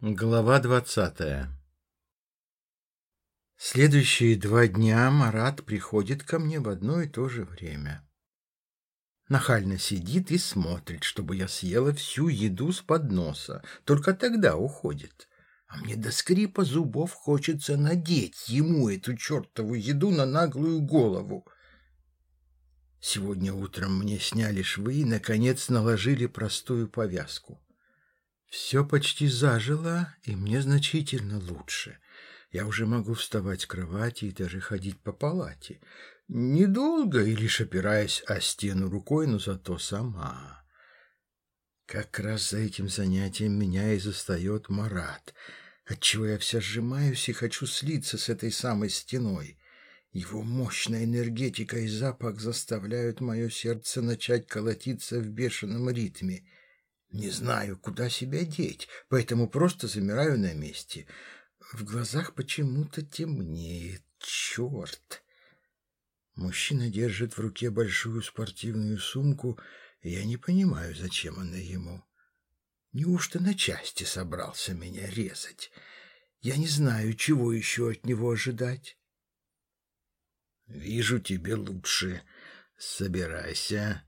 Глава двадцатая Следующие два дня Марат приходит ко мне в одно и то же время. Нахально сидит и смотрит, чтобы я съела всю еду с подноса. Только тогда уходит. А мне до скрипа зубов хочется надеть ему эту чертову еду на наглую голову. Сегодня утром мне сняли швы и, наконец, наложили простую повязку. Все почти зажило, и мне значительно лучше. Я уже могу вставать с кровати и даже ходить по палате. Недолго и лишь опираясь о стену рукой, но зато сама. Как раз за этим занятием меня и застает Марат, отчего я вся сжимаюсь и хочу слиться с этой самой стеной. Его мощная энергетика и запах заставляют мое сердце начать колотиться в бешеном ритме — не знаю, куда себя деть, поэтому просто замираю на месте. В глазах почему-то темнеет. Черт! Мужчина держит в руке большую спортивную сумку, и я не понимаю, зачем она ему. Неужто на части собрался меня резать? Я не знаю, чего еще от него ожидать. Вижу тебе лучше. Собирайся.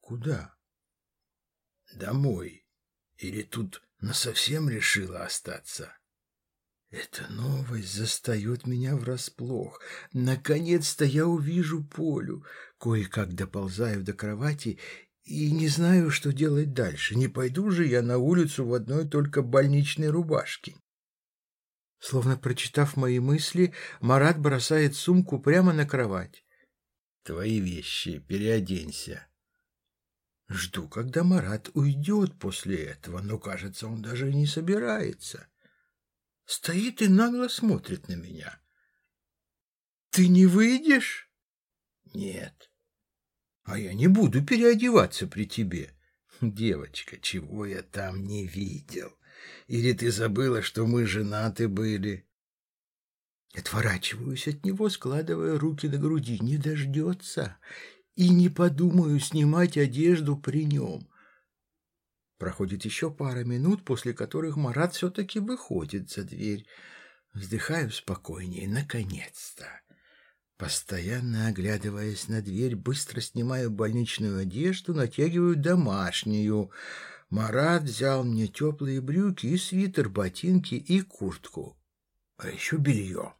Куда? Домой? Или тут насовсем решила остаться? Эта новость застает меня врасплох. Наконец-то я увижу Полю. Кое-как доползаю до кровати и не знаю, что делать дальше. Не пойду же я на улицу в одной только больничной рубашке. Словно прочитав мои мысли, Марат бросает сумку прямо на кровать. «Твои вещи, переоденься». Жду, когда Марат уйдет после этого, но, кажется, он даже не собирается. Стоит и нагло смотрит на меня. «Ты не выйдешь?» «Нет». «А я не буду переодеваться при тебе». «Девочка, чего я там не видел? Или ты забыла, что мы женаты были?» Отворачиваюсь от него, складывая руки на груди. Не дождется и не подумаю снимать одежду при нем. Проходит еще пара минут, после которых Марат все-таки выходит за дверь. Вздыхаю спокойнее, наконец-то. Постоянно оглядываясь на дверь, быстро снимаю больничную одежду, натягиваю домашнюю. Марат взял мне теплые брюки и свитер, ботинки и куртку. А еще белье.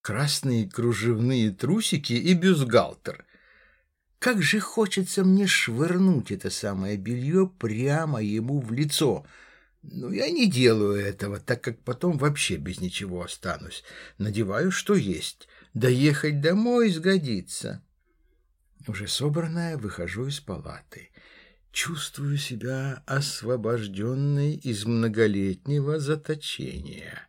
Красные кружевные трусики и бюстгальтер. Как же хочется мне швырнуть это самое белье прямо ему в лицо. Но я не делаю этого, так как потом вообще без ничего останусь. Надеваю, что есть. Доехать домой сгодится. Уже собранная, выхожу из палаты. Чувствую себя освобожденной из многолетнего заточения.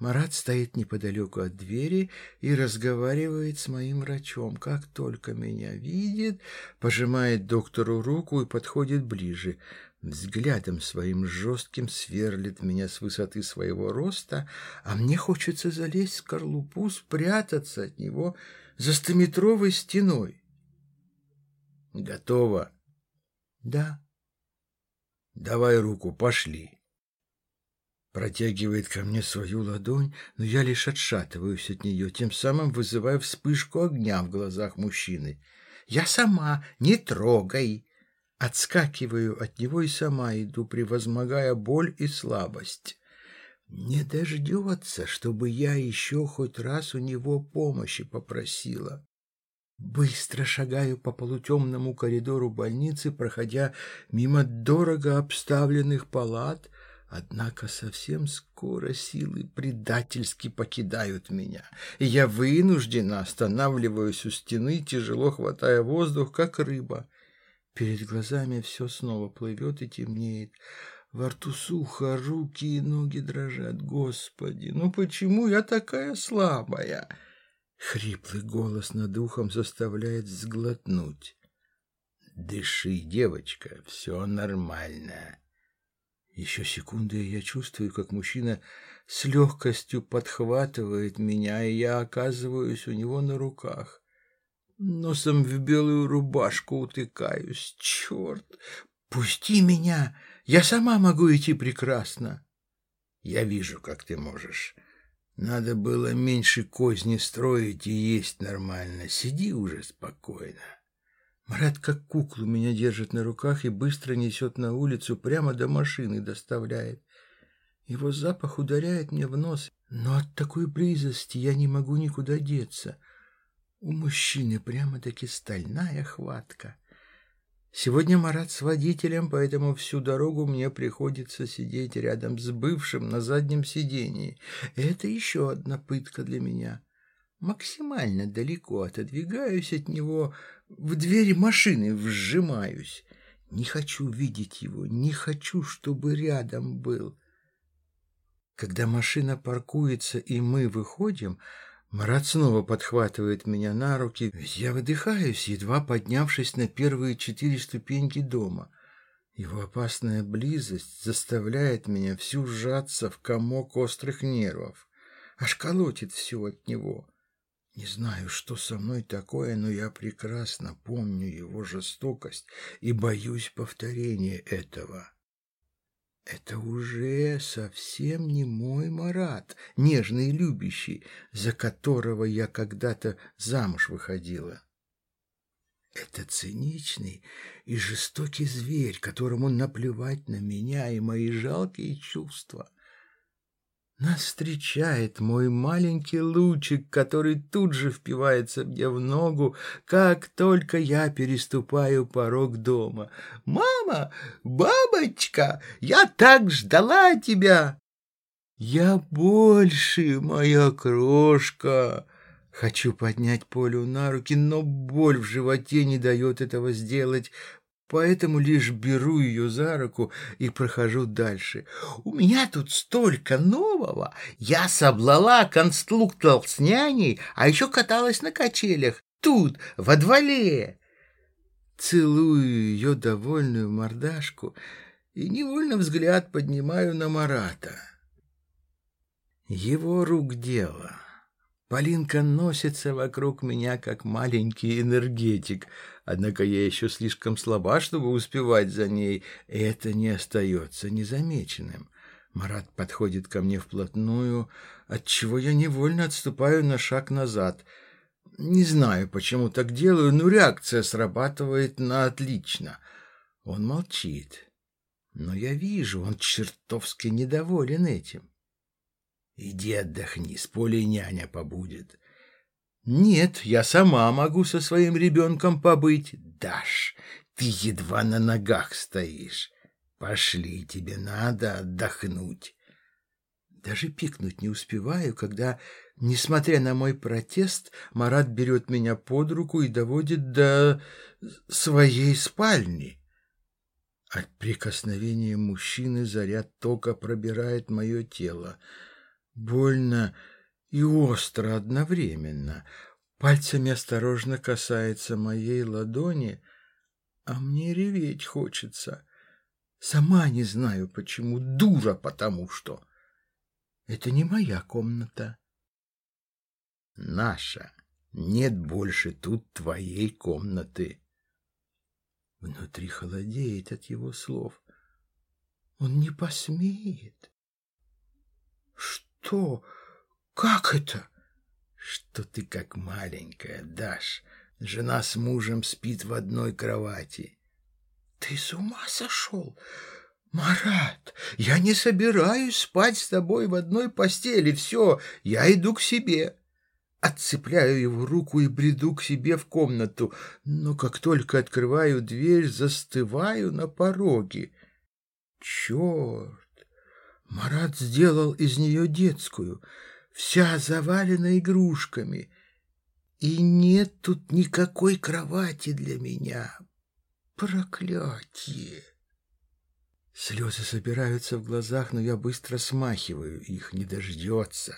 Марат стоит неподалеку от двери и разговаривает с моим врачом. Как только меня видит, пожимает доктору руку и подходит ближе. Взглядом своим жестким сверлит меня с высоты своего роста, а мне хочется залезть в скорлупу, спрятаться от него за стометровой стеной. Готово? Да. Давай руку, пошли. Протягивает ко мне свою ладонь, но я лишь отшатываюсь от нее, тем самым вызывая вспышку огня в глазах мужчины. «Я сама, не трогай!» Отскакиваю от него и сама иду, превозмогая боль и слабость. Не дождется, чтобы я еще хоть раз у него помощи попросила. Быстро шагаю по полутемному коридору больницы, проходя мимо дорого обставленных палат, Однако совсем скоро силы предательски покидают меня, я вынуждена останавливаюсь у стены, тяжело хватая воздух, как рыба. Перед глазами все снова плывет и темнеет. Во рту сухо, руки и ноги дрожат. Господи, ну почему я такая слабая? Хриплый голос над ухом заставляет сглотнуть. Дыши, девочка, все нормально. Еще секунды, и я чувствую, как мужчина с легкостью подхватывает меня, и я оказываюсь у него на руках. Носом в белую рубашку утыкаюсь. Черт! Пусти меня! Я сама могу идти прекрасно. Я вижу, как ты можешь. Надо было меньше козни строить и есть нормально. Сиди уже спокойно. Марат как куклу меня держит на руках и быстро несет на улицу, прямо до машины доставляет. Его запах ударяет мне в нос, но от такой близости я не могу никуда деться. У мужчины прямо-таки стальная хватка. Сегодня Марат с водителем, поэтому всю дорогу мне приходится сидеть рядом с бывшим на заднем сидении. Это еще одна пытка для меня. Максимально далеко отодвигаюсь от него, в двери машины вжимаюсь. Не хочу видеть его, не хочу, чтобы рядом был. Когда машина паркуется и мы выходим, Марат снова подхватывает меня на руки, я выдыхаюсь, едва поднявшись на первые четыре ступеньки дома. Его опасная близость заставляет меня всю сжаться в комок острых нервов. Аж колотит все от него. Не знаю, что со мной такое, но я прекрасно помню его жестокость и боюсь повторения этого. Это уже совсем не мой Марат, нежный и любящий, за которого я когда-то замуж выходила. Это циничный и жестокий зверь, которому наплевать на меня и мои жалкие чувства. Нас встречает мой маленький лучик, который тут же впивается мне в ногу, как только я переступаю порог дома. «Мама! Бабочка! Я так ждала тебя!» «Я больше, моя крошка!» Хочу поднять Полю на руки, но боль в животе не дает этого сделать поэтому лишь беру ее за руку и прохожу дальше. У меня тут столько нового. Я соблала конструктор с няней, а еще каталась на качелях. Тут, во дворе. Целую ее довольную мордашку и невольно взгляд поднимаю на Марата. Его рук дело. Полинка носится вокруг меня, как маленький энергетик, однако я еще слишком слаба, чтобы успевать за ней, и это не остается незамеченным. Марат подходит ко мне вплотную, отчего я невольно отступаю на шаг назад. Не знаю, почему так делаю, но реакция срабатывает на отлично. Он молчит, но я вижу, он чертовски недоволен этим. Иди отдохни, с полей няня побудет. Нет, я сама могу со своим ребенком побыть. Даш, ты едва на ногах стоишь. Пошли, тебе надо отдохнуть. Даже пикнуть не успеваю, когда, несмотря на мой протест, Марат берет меня под руку и доводит до своей спальни. От прикосновения мужчины заряд тока пробирает мое тело больно и остро одновременно. Пальцами осторожно касается моей ладони, а мне реветь хочется. Сама не знаю почему, дура потому что. Это не моя комната. Наша. Нет больше тут твоей комнаты. Внутри холодеет от его слов. Он не посмеет. Что? Как это? Что ты как маленькая, Даш. Жена с мужем спит в одной кровати. Ты с ума сошел? Марат, я не собираюсь спать с тобой в одной постели. Все, я иду к себе. Отцепляю его руку и бреду к себе в комнату, но как только открываю дверь, застываю на пороге. Черт! Марат сделал из нее детскую, вся завалена игрушками. И нет тут никакой кровати для меня. Проклятие! Слезы собираются в глазах, но я быстро смахиваю их, не дождется.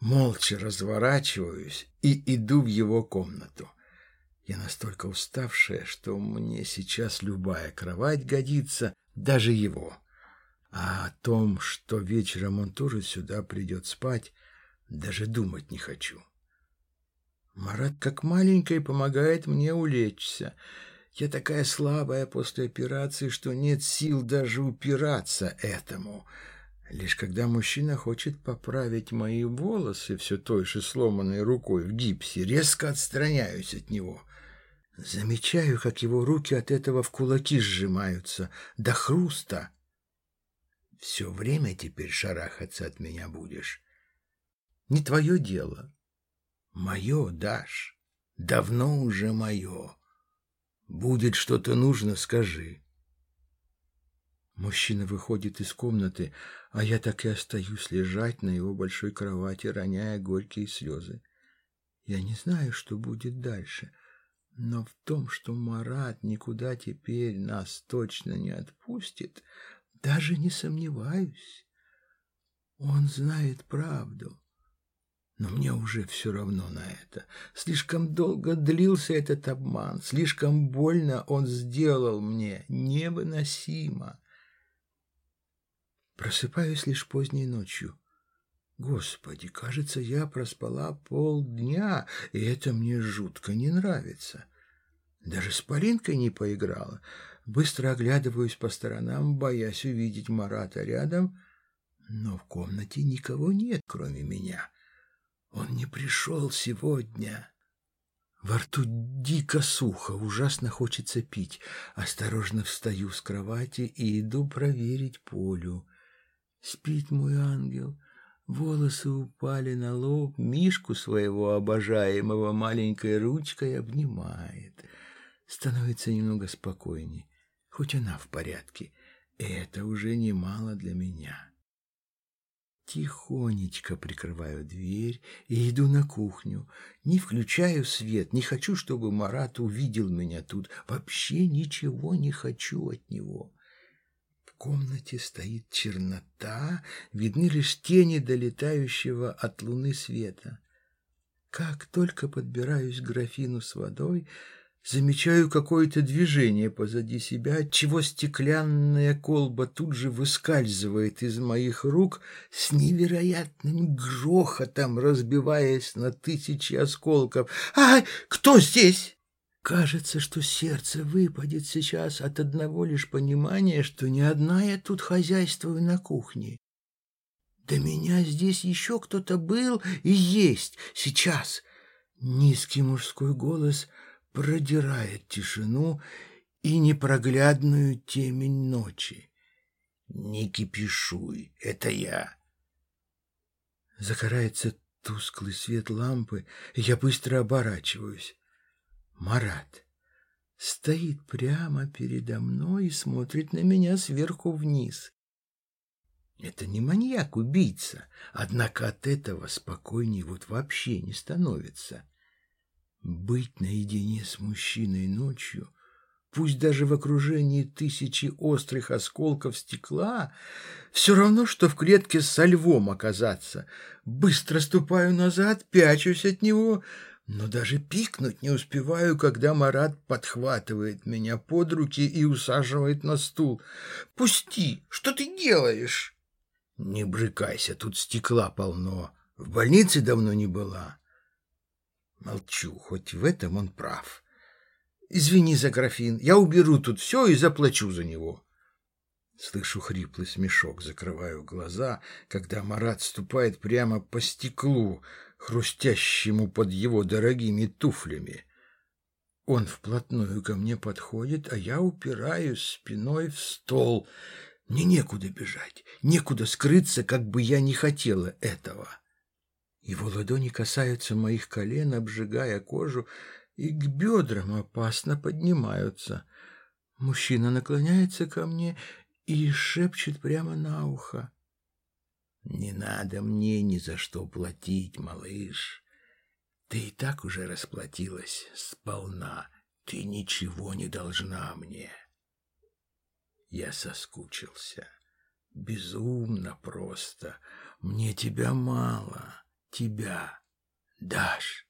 Молча разворачиваюсь и иду в его комнату. Я настолько уставшая, что мне сейчас любая кровать годится, даже его. А о том, что вечером он тоже сюда придет спать, даже думать не хочу. Марат как маленький помогает мне улечься. Я такая слабая после операции, что нет сил даже упираться этому. Лишь когда мужчина хочет поправить мои волосы все той же сломанной рукой в гипсе, резко отстраняюсь от него. Замечаю, как его руки от этого в кулаки сжимаются, до хруста. Все время теперь шарахаться от меня будешь. Не твое дело. Мое, Даш, давно уже мое. Будет что-то нужно, скажи. Мужчина выходит из комнаты, а я так и остаюсь лежать на его большой кровати, роняя горькие слезы. Я не знаю, что будет дальше, но в том, что Марат никуда теперь нас точно не отпустит, даже не сомневаюсь. Он знает правду. Но мне уже все равно на это. Слишком долго длился этот обман, слишком больно он сделал мне, невыносимо. Просыпаюсь лишь поздней ночью. Господи, кажется, я проспала полдня, и это мне жутко не нравится. Даже с Полинкой не поиграла. Быстро оглядываюсь по сторонам, боясь увидеть Марата рядом, но в комнате никого нет, кроме меня. Он не пришел сегодня. Во рту дико сухо, ужасно хочется пить. Осторожно встаю с кровати и иду проверить Полю. Спит мой ангел. Волосы упали на лоб, Мишку своего обожаемого маленькой ручкой обнимает. Становится немного спокойней, хоть она в порядке. Это уже немало для меня. Тихонечко прикрываю дверь и иду на кухню. Не включаю свет, не хочу, чтобы Марат увидел меня тут. Вообще ничего не хочу от него. В комнате стоит чернота, видны лишь тени долетающего от луны света. Как только подбираюсь к графину с водой, Замечаю какое-то движение позади себя, отчего стеклянная колба тут же выскальзывает из моих рук с невероятным грохотом, разбиваясь на тысячи осколков. «Ай, кто здесь?» Кажется, что сердце выпадет сейчас от одного лишь понимания, что не одна я тут хозяйствую на кухне. До меня здесь еще кто-то был и есть сейчас. Низкий мужской голос — продирает тишину и непроглядную темень ночи. «Не кипишуй, это я!» Загорается тусклый свет лампы, я быстро оборачиваюсь. Марат стоит прямо передо мной и смотрит на меня сверху вниз. Это не маньяк-убийца, однако от этого спокойней вот вообще не становится. Быть наедине с мужчиной ночью, пусть даже в окружении тысячи острых осколков стекла, все равно, что в клетке со львом оказаться. Быстро ступаю назад, пячусь от него, но даже пикнуть не успеваю, когда Марат подхватывает меня под руки и усаживает на стул. «Пусти! Что ты делаешь?» «Не брыкайся, тут стекла полно. В больнице давно не была». Молчу, хоть в этом он прав. Извини за графин, я уберу тут все и заплачу за него. Слышу хриплый смешок, закрываю глаза, когда Марат ступает прямо по стеклу, хрустящему под его дорогими туфлями. Он вплотную ко мне подходит, а я упираюсь спиной в стол. Мне некуда бежать, некуда скрыться, как бы я не хотела этого. Его ладони касаются моих колен, обжигая кожу, и к бедрам опасно поднимаются. Мужчина наклоняется ко мне и шепчет прямо на ухо. «Не надо мне ни за что платить, малыш. Ты и так уже расплатилась сполна. Ты ничего не должна мне». Я соскучился. Безумно просто. Мне тебя мало тебя, Даш.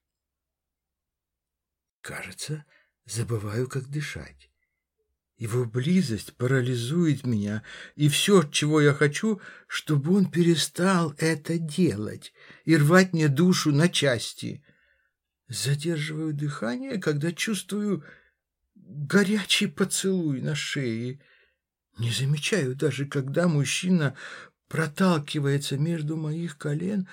Кажется, забываю, как дышать. Его близость парализует меня, и все, чего я хочу, чтобы он перестал это делать и рвать мне душу на части. Задерживаю дыхание, когда чувствую горячий поцелуй на шее. Не замечаю даже, когда мужчина проталкивается между моих колен,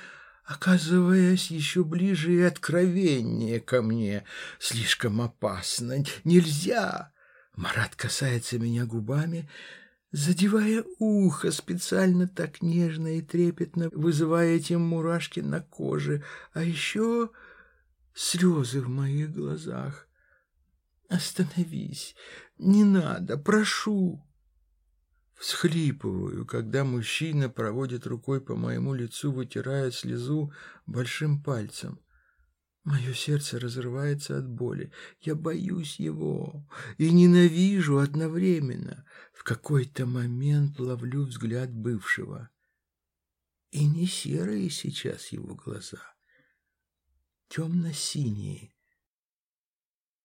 оказываясь еще ближе и откровеннее ко мне. Слишком опасно. Нельзя. Марат касается меня губами, задевая ухо специально так нежно и трепетно, вызывая этим мурашки на коже, а еще слезы в моих глазах. Остановись, не надо, прошу. Всхлипываю, когда мужчина проводит рукой по моему лицу, вытирая слезу большим пальцем. Мое сердце разрывается от боли. Я боюсь его и ненавижу одновременно. В какой-то момент ловлю взгляд бывшего. И не серые сейчас его глаза. Темно-синие.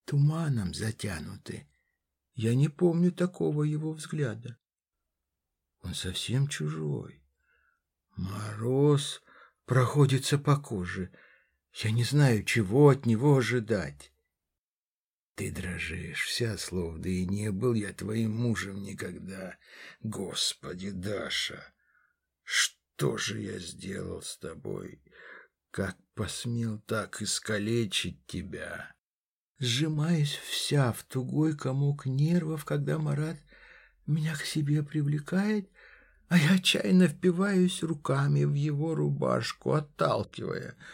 Туманом затянуты. Я не помню такого его взгляда. Он совсем чужой. Мороз проходится по коже — я не знаю, чего от него ожидать. Ты дрожишь, вся словно, и не был я твоим мужем никогда. Господи, Даша, что же я сделал с тобой? Как посмел так искалечить тебя? Сжимаюсь вся в тугой комок нервов, когда Марат меня к себе привлекает, а я отчаянно впиваюсь руками в его рубашку, отталкивая —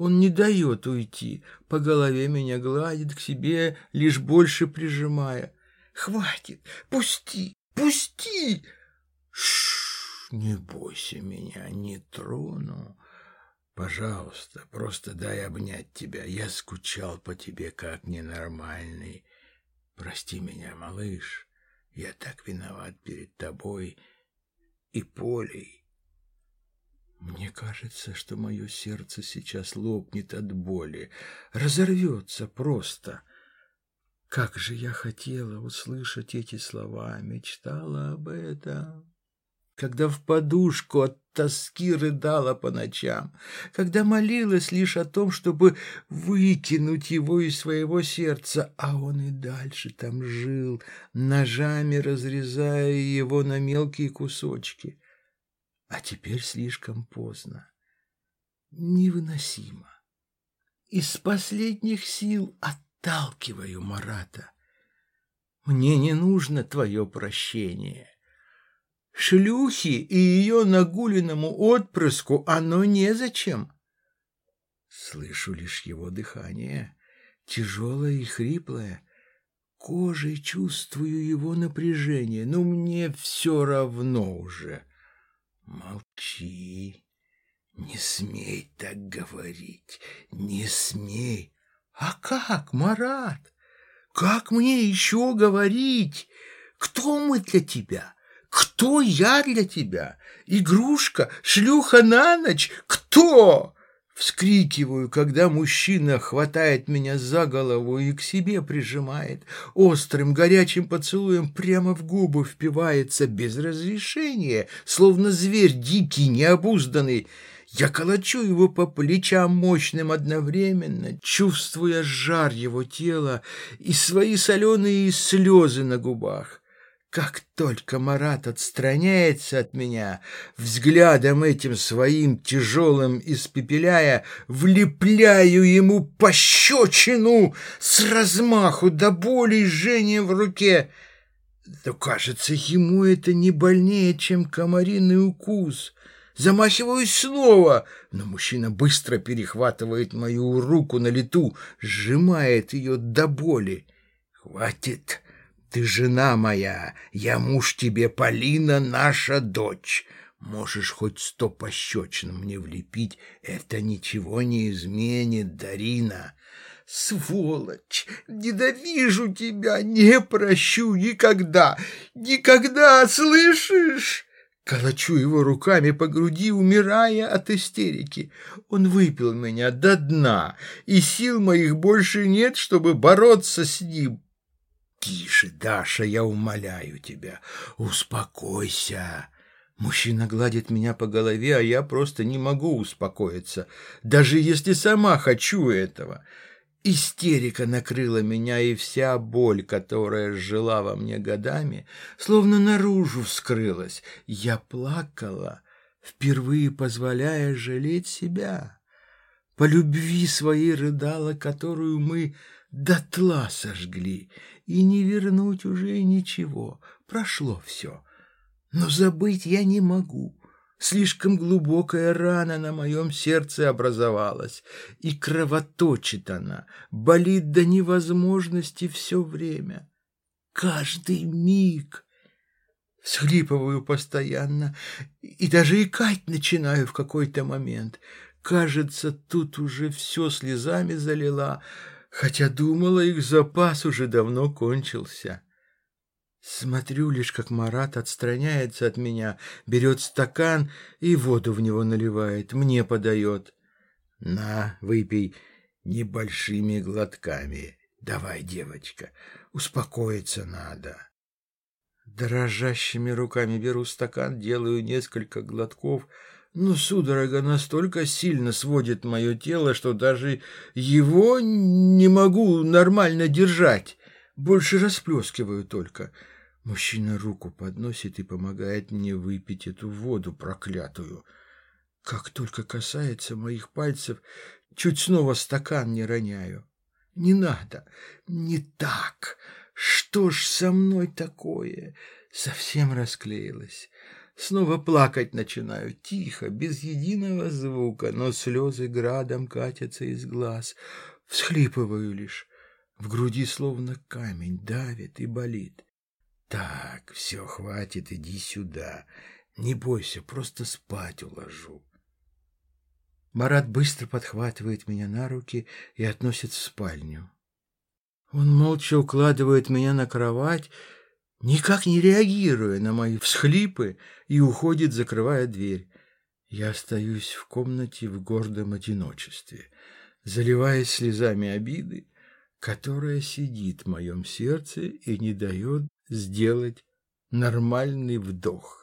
он не дает уйти, по голове меня гладит к себе, лишь больше прижимая. «Хватит! Пусти! Пусти!» Шш, не бойся меня, не трону. Пожалуйста, просто дай обнять тебя. Я скучал по тебе, как ненормальный. Прости меня, малыш. Я так виноват перед тобой и Полей. Мне кажется, что мое сердце сейчас лопнет от боли, разорвется просто. Как же я хотела услышать эти слова, мечтала об этом. Когда в подушку от тоски рыдала по ночам, когда молилась лишь о том, чтобы выкинуть его из своего сердца, а он и дальше там жил, ножами разрезая его на мелкие кусочки. А теперь слишком поздно. Невыносимо. Из последних сил отталкиваю Марата. Мне не нужно твое прощение. Шлюхи и ее нагуленному отпрыску оно незачем. Слышу лишь его дыхание, тяжелое и хриплое. Кожей чувствую его напряжение, но мне все равно уже. Молчи. Не смей так говорить. Не смей. А как, Марат? Как мне еще говорить? Кто мы для тебя? Кто я для тебя? Игрушка, шлюха на ночь? Кто? Вскрикиваю, когда мужчина хватает меня за голову и к себе прижимает, острым горячим поцелуем прямо в губы впивается без разрешения, словно зверь дикий, необузданный. Я колочу его по плечам мощным одновременно, чувствуя жар его тела и свои соленые слезы на губах. Как только Марат отстраняется от меня, взглядом этим своим тяжелым испепеляя, влепляю ему пощечину с размаху до боли и жжения в руке. Но, кажется, ему это не больнее, чем комариный укус. Замахиваюсь снова, но мужчина быстро перехватывает мою руку на лету, сжимает ее до боли. «Хватит!» Ты жена моя, я муж тебе, Полина, наша дочь. Можешь хоть сто пощечин мне влепить, это ничего не изменит, Дарина. Сволочь, ненавижу тебя, не прощу никогда, никогда, слышишь? Колочу его руками по груди, умирая от истерики. Он выпил меня до дна, и сил моих больше нет, чтобы бороться с ним. «Тише, Даша, я умоляю тебя, успокойся!» Мужчина гладит меня по голове, а я просто не могу успокоиться, даже если сама хочу этого. Истерика накрыла меня, и вся боль, которая жила во мне годами, словно наружу вскрылась. Я плакала, впервые позволяя жалеть себя. По любви своей рыдала, которую мы дотла сожгли, и не вернуть уже ничего, прошло все. Но забыть я не могу. Слишком глубокая рана на моем сердце образовалась, и кровоточит она, болит до невозможности все время. Каждый миг всхлипываю постоянно и даже икать начинаю в какой-то момент. Кажется, тут уже все слезами залила, хотя думала, их запас уже давно кончился. Смотрю лишь, как Марат отстраняется от меня, берет стакан и воду в него наливает, мне подает. На, выпей небольшими глотками. Давай, девочка, успокоиться надо. Дрожащими руками беру стакан, делаю несколько глотков, но судорога настолько сильно сводит мое тело, что даже его не могу нормально держать. Больше расплескиваю только. Мужчина руку подносит и помогает мне выпить эту воду проклятую. Как только касается моих пальцев, чуть снова стакан не роняю. Не надо, не так. Что ж со мной такое? Совсем расклеилась. Снова плакать начинаю, тихо, без единого звука, но слезы градом катятся из глаз. Всхлипываю лишь. В груди словно камень давит и болит. Так, все, хватит, иди сюда. Не бойся, просто спать уложу. Марат быстро подхватывает меня на руки и относит в спальню. Он молча укладывает меня на кровать, никак не реагируя на мои всхлипы, и уходит, закрывая дверь. Я остаюсь в комнате в гордом одиночестве, заливаясь слезами обиды, которая сидит в моем сердце и не дает сделать нормальный вдох.